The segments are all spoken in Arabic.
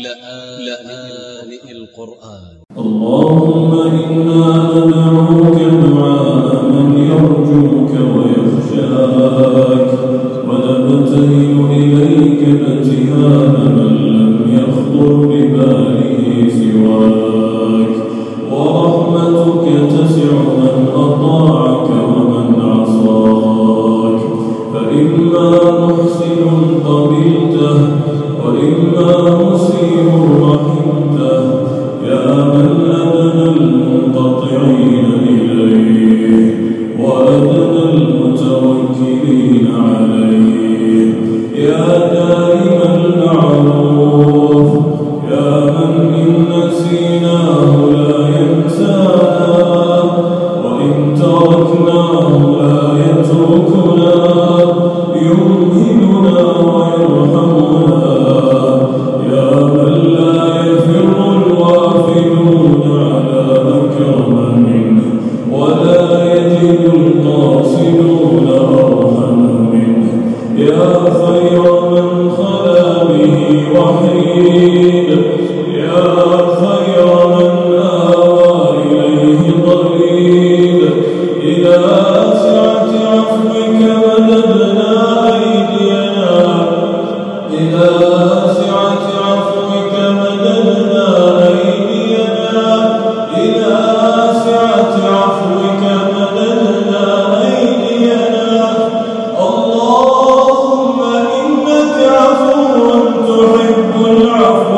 لآن القرآن. اللهم إنا ندعوك دعاء من يرجوك ويخشاك ونبتهل إليك اتهام من لم يخطر بباله سواك. ورحمتك تسع من أطاعك ومن عصاك فإما محسن يتركنا لا يتركنا يوم Oh.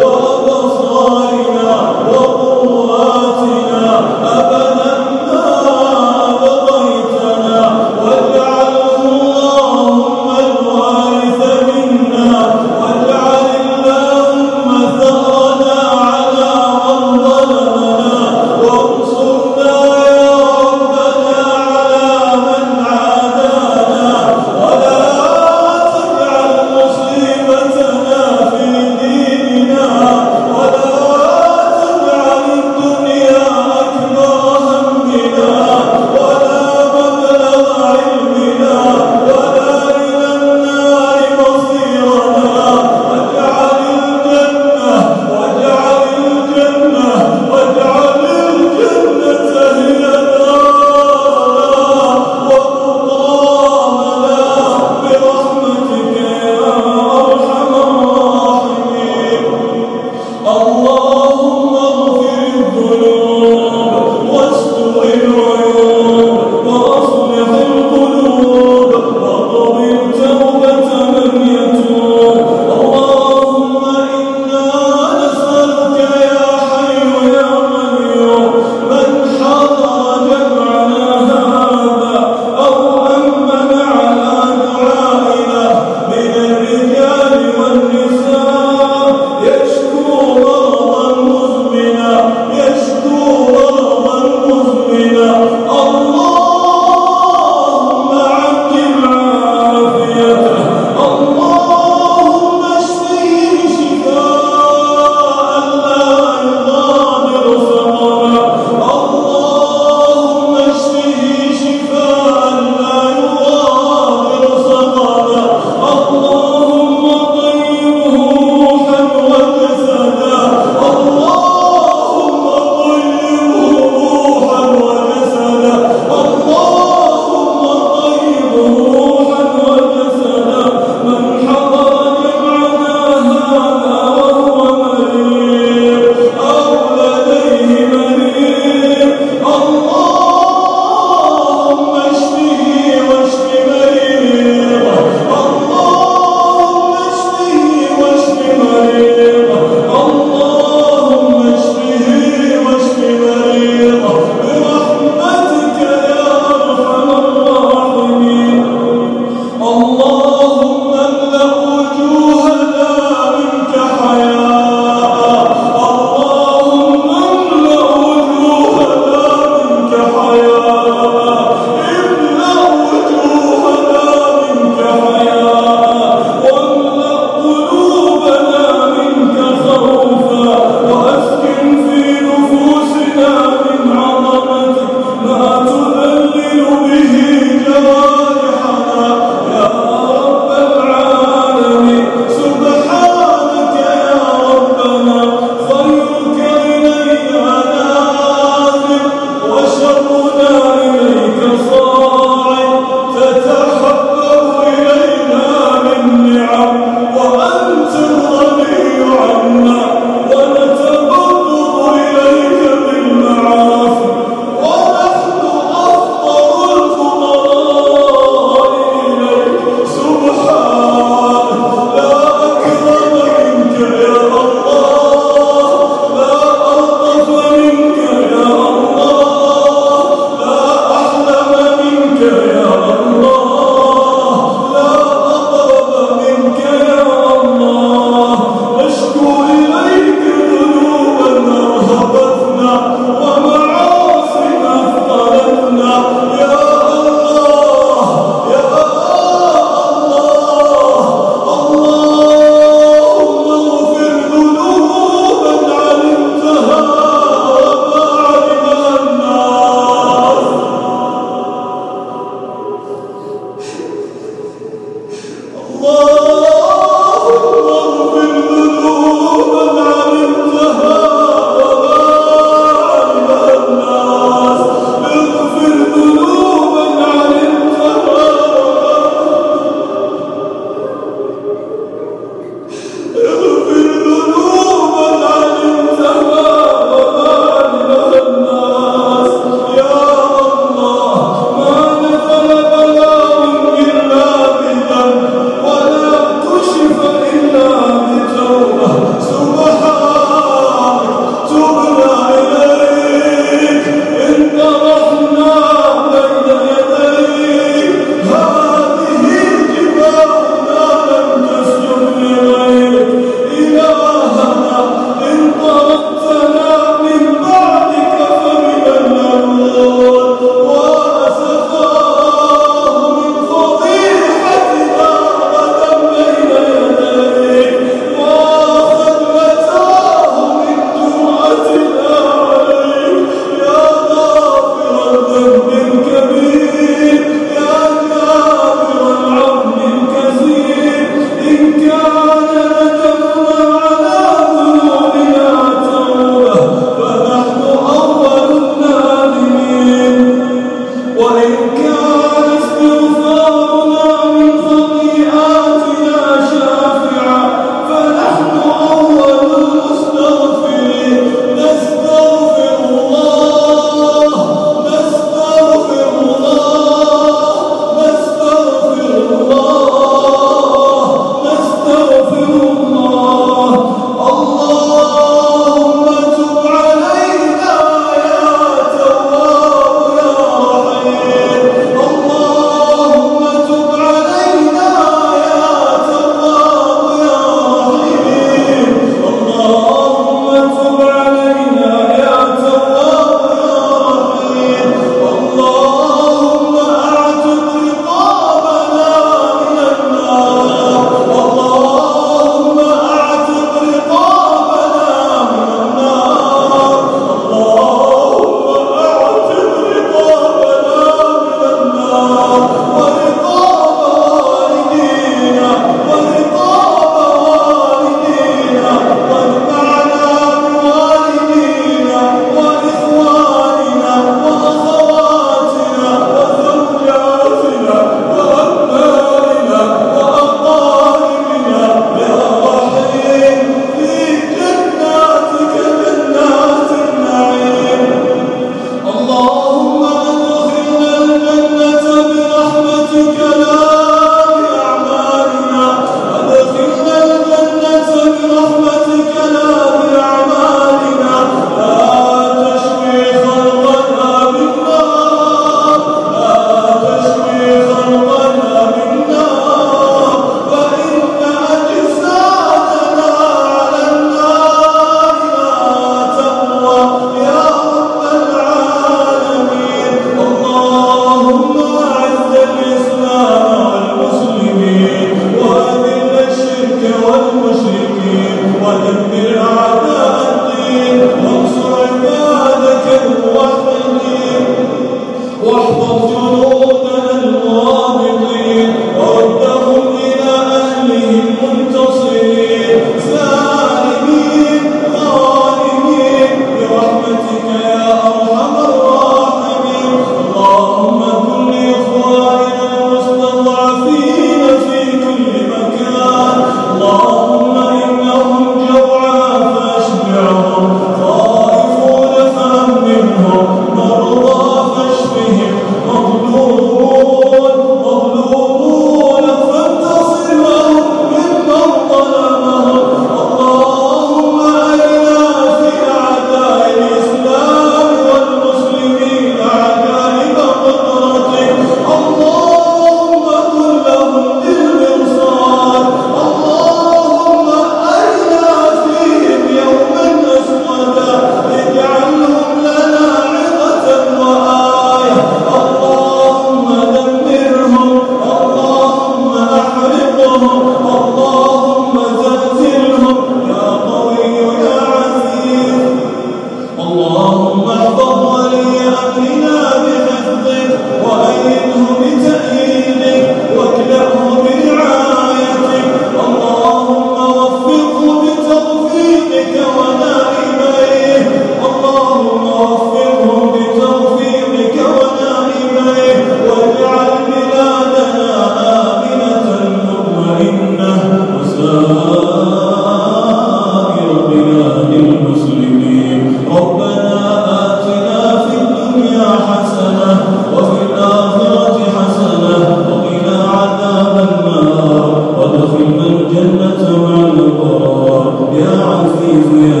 yeah